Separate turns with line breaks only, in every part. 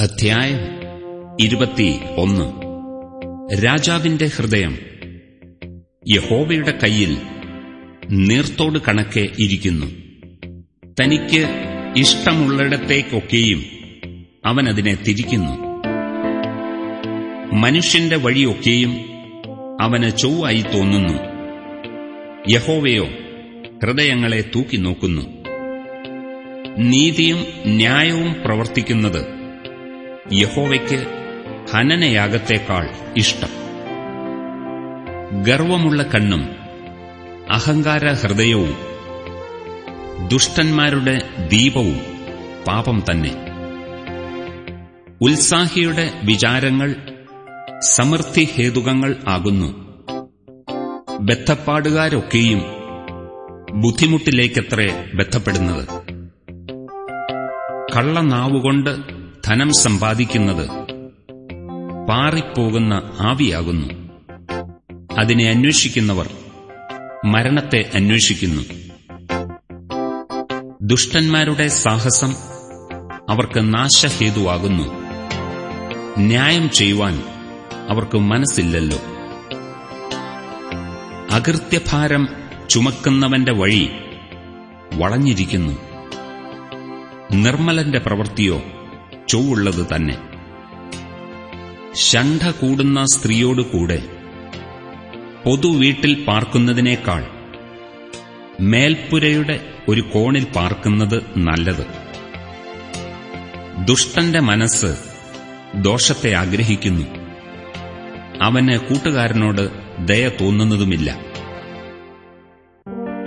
അധ്യായം ഇരുപത്തി ഒന്ന് രാജാവിന്റെ ഹൃദയം. യഹോവയുടെ കയ്യിൽ നീർത്തോട് കണക്കെ ഇരിക്കുന്നു. തനിക്ക് ഇഷ്ടമുള്ളിടത്തേക്കൊക്കെയും അവൻ അതിനെ തിരിക്കുന്നു. മനുഷ്യന്റെ വഴിയൊക്കെയും അവന് ചൊവ്വായി തോന്നുന്നു. യഹോവയോ ഹൃദയങ്ങളെ തൂക്കി നോക്കുന്നു നീതിയും ന്യായവും പ്രവർത്തിക്കുന്നത് യഹോവയ്ക്ക് ഹനനയാഗത്തേക്കാൾ ഇഷ്ടം. ഗർവമുള്ള കണ്ണും അഹങ്കാര ഹൃദയവും ദുഷ്ടന്മാരുടെ ദീപവും പാപം തന്നെ. ഉത്സാഹിയുടെ വിചാരങ്ങൾ സമൃദ്ധി ഹേതുകങ്ങൾ ആകുന്നു. ബദ്ധപ്പാടുകാരൊക്കെയും ബുദ്ധിമുട്ടിലേക്കത്രേ ബന്ധപ്പെടുന്നത് കള്ളനാവുകൊണ്ട് ധനം സമ്പാദിക്കുന്നത് പാറിപ്പോകുന്ന ആവിയാകുന്നു. അതിനെ അന്വേഷിക്കുന്നവർ മരണത്തെ അന്വേഷിക്കുന്നു. ദുഷ്ടന്മാരുടെ സാഹസം അവർക്ക് നാശഹേതുവാകുന്നു. ന്യായം ചെയ്യുവാൻ അവർക്ക് മനസ്സില്ലല്ലോ. അകൃത്യഭാരം ചുമക്കുന്നവന്റെ വഴി വളഞ്ഞിരിക്കുന്നു. നിർമ്മലന്റെ പ്രവൃത്തിയോ ചൊവ്വുള്ളത് തന്നെ. ശണ്ഠ കൂടുന്ന സ്ത്രീയോടുകൂടെ പൊതുവീട്ടിൽ പാർക്കുന്നതിനേക്കാൾ മേൽപ്പുരയുടെ ഒരു കോണിൽ പാർക്കുന്നത് നല്ലത്. ദുഷ്ടന്റെ മനസ്സ് ദോഷത്തെ ആഗ്രഹിക്കുന്നു. അവന് കൂട്ടുകാരനോട് ദയ തോന്നുന്നതുമില്ല.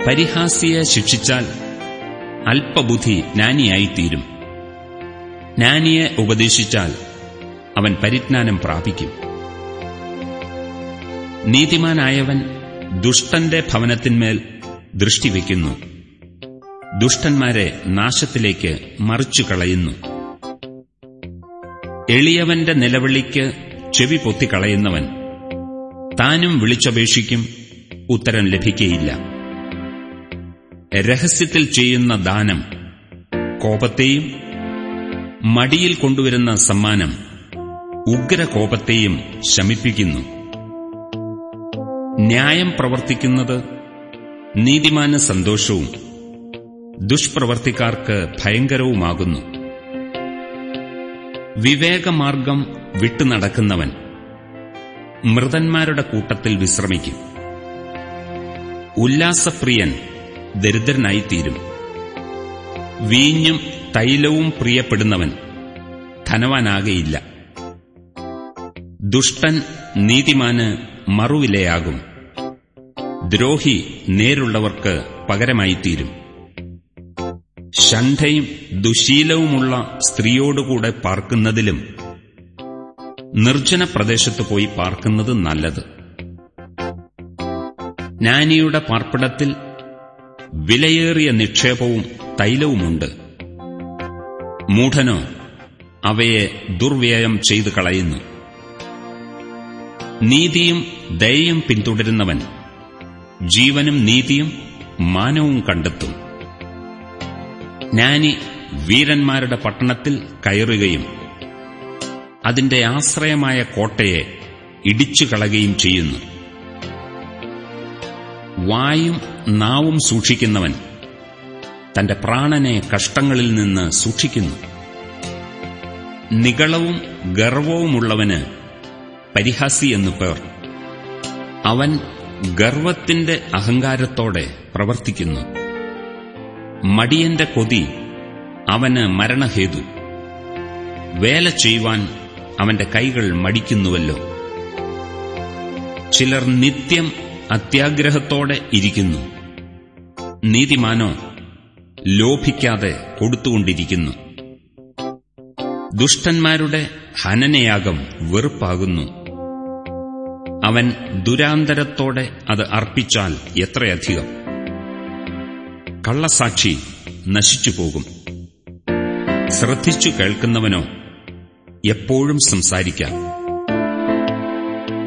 പരിഹാസിയെ ശിക്ഷിച്ചാൽ അല്പബുദ്ധി ജ്ഞാനിയായിത്തീരും. ജ്ഞാനിയെ ഉപദേശിച്ചാൽ അവൻ പരിജ്ഞാനം പ്രാപിക്കും. നീതിമാനായവൻ ദുഷ്ടന്റെ ഭവനത്തിന്മേൽ ദൃഷ്ടിവെക്കുന്നു ദുഷ്ടന്മാരെ നാശത്തിലേക്ക് മറിച്ചു കളയുന്നു എളിയവന്റെ നിലവിളിക്ക് ചെവി പൊത്തിക്കളയുന്നവൻ താനും വിളിച്ചപേക്ഷിക്കും ഉത്തരം ലഭിക്കയില്ല. രഹസ്യത്തിൽ ചെയ്യുന്ന ദാനം കോപത്തെയും മടിയിൽ കൊണ്ടുവരുന്ന സമ്മാനം ഉഗ്രകോപത്തെയും ശമിപ്പിക്കുന്നു. ന്യായം പ്രവർത്തിക്കുന്നത് നീതിമാന സന്തോഷവും ദുഷ്പ്രവർത്തിക്കാർക്ക് ഭയങ്കരവുമാകുന്നു. വിവേകമാർഗം വിട്ടുനടക്കുന്നവൻ മൃതന്മാരുടെ കൂട്ടത്തിൽ വിശ്രമിക്കും. ഉല്ലാസപ്രിയൻ ദരിദ്രനായിത്തീരും. വീഞ്ഞും തൈലവും പ്രിയപ്പെടുന്നവൻ ധനവാനാകയില്ല. ദുഷ്ടൻ നീതിമാന് മറുവിലയാകും. ദ്രോഹി നേരുള്ളവർക്ക് പകരമായിത്തീരും. ഷണ്ഠയും ദുശീലവുമുള്ള സ്ത്രീയോടുകൂടെ പാർക്കുന്നതിലും നിർജന പ്രദേശത്ത് പോയി പാർക്കുന്നത് നല്ലത്. ജ്ഞാനിയുടെ പാർപ്പിടത്തിൽ വിലയേറിയ നിക്ഷേപവും തൈലവുമുണ്ട്. മൂഢനോ അവയെ ദുർവ്യയം ചെയ്തു കളയുന്നു. നീതിയും ദയയും പിന്തുടരുന്നവൻ ജീവനും നീതിയും മാനവും കണ്ടെത്തും. ജ്ഞാനി വീരന്മാരുടെ പട്ടണത്തിൽ കയറുകയും അതിന്റെ ആശ്രയമായ കോട്ടയെ ഇടിച്ചു കളയുകയും ചെയ്യുന്നു. വായും നാവും സൂക്ഷിക്കുന്നവൻ തന്റെ പ്രാണനെ കഷ്ടങ്ങളിൽ നിന്ന് സൂക്ഷിക്കുന്നു. നികളവും ഗർവവുമുള്ളവന് പരിഹാസി എന്നു പേർ. അവൻ ഗർവത്തിന്റെ അഹങ്കാരത്തോടെ പ്രവർത്തിക്കുന്നു. മടിയന്റെ കൊതി അവന് മരണഹേതു. വേല ചെയ്യുവാൻ അവന്റെ കൈകൾ മടിക്കുന്നുവല്ലോ. ചിലർ നിത്യം അത്യാഗ്രഹത്തോടെ ഇരിക്കുന്നു. നീതിമാനോ ലോഭിക്കാതെ കൊടുത്തുകൊണ്ടിരിക്കുന്നു. ദുഷ്ടന്മാരുടെ ഹനനയാഗം വെറുപ്പാകുന്നു. അവൻ ദുരാന്തരത്തോടെ അത് അർപ്പിച്ചാൽ എത്രയധികം? കള്ളസാക്ഷി നശിച്ചുപോകും. ശ്രദ്ധിച്ചു കേൾക്കുന്നവനോ എപ്പോഴും സംസാരിക്കാം.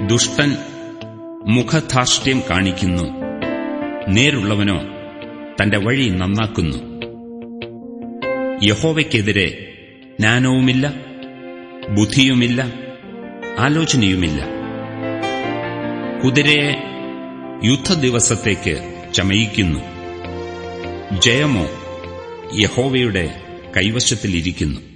ദുഷ്ടൻ മുഖധാർഷ്ട്യം കാണിക്കുന്നു. നേരുള്ളവനോ തന്റെ വഴി നന്നാക്കുന്നു. യഹോവയ്ക്കെതിരെ ജ്ഞാനവുമില്ല ബുദ്ധിയുമില്ല ആലോചനയുമില്ല. കുതിരയെ യുദ്ധദിവസത്തേക്ക് ചമയിക്കുന്നു. ജയമോ യഹോവയുടെ കൈവശത്തിലിരിക്കുന്നു.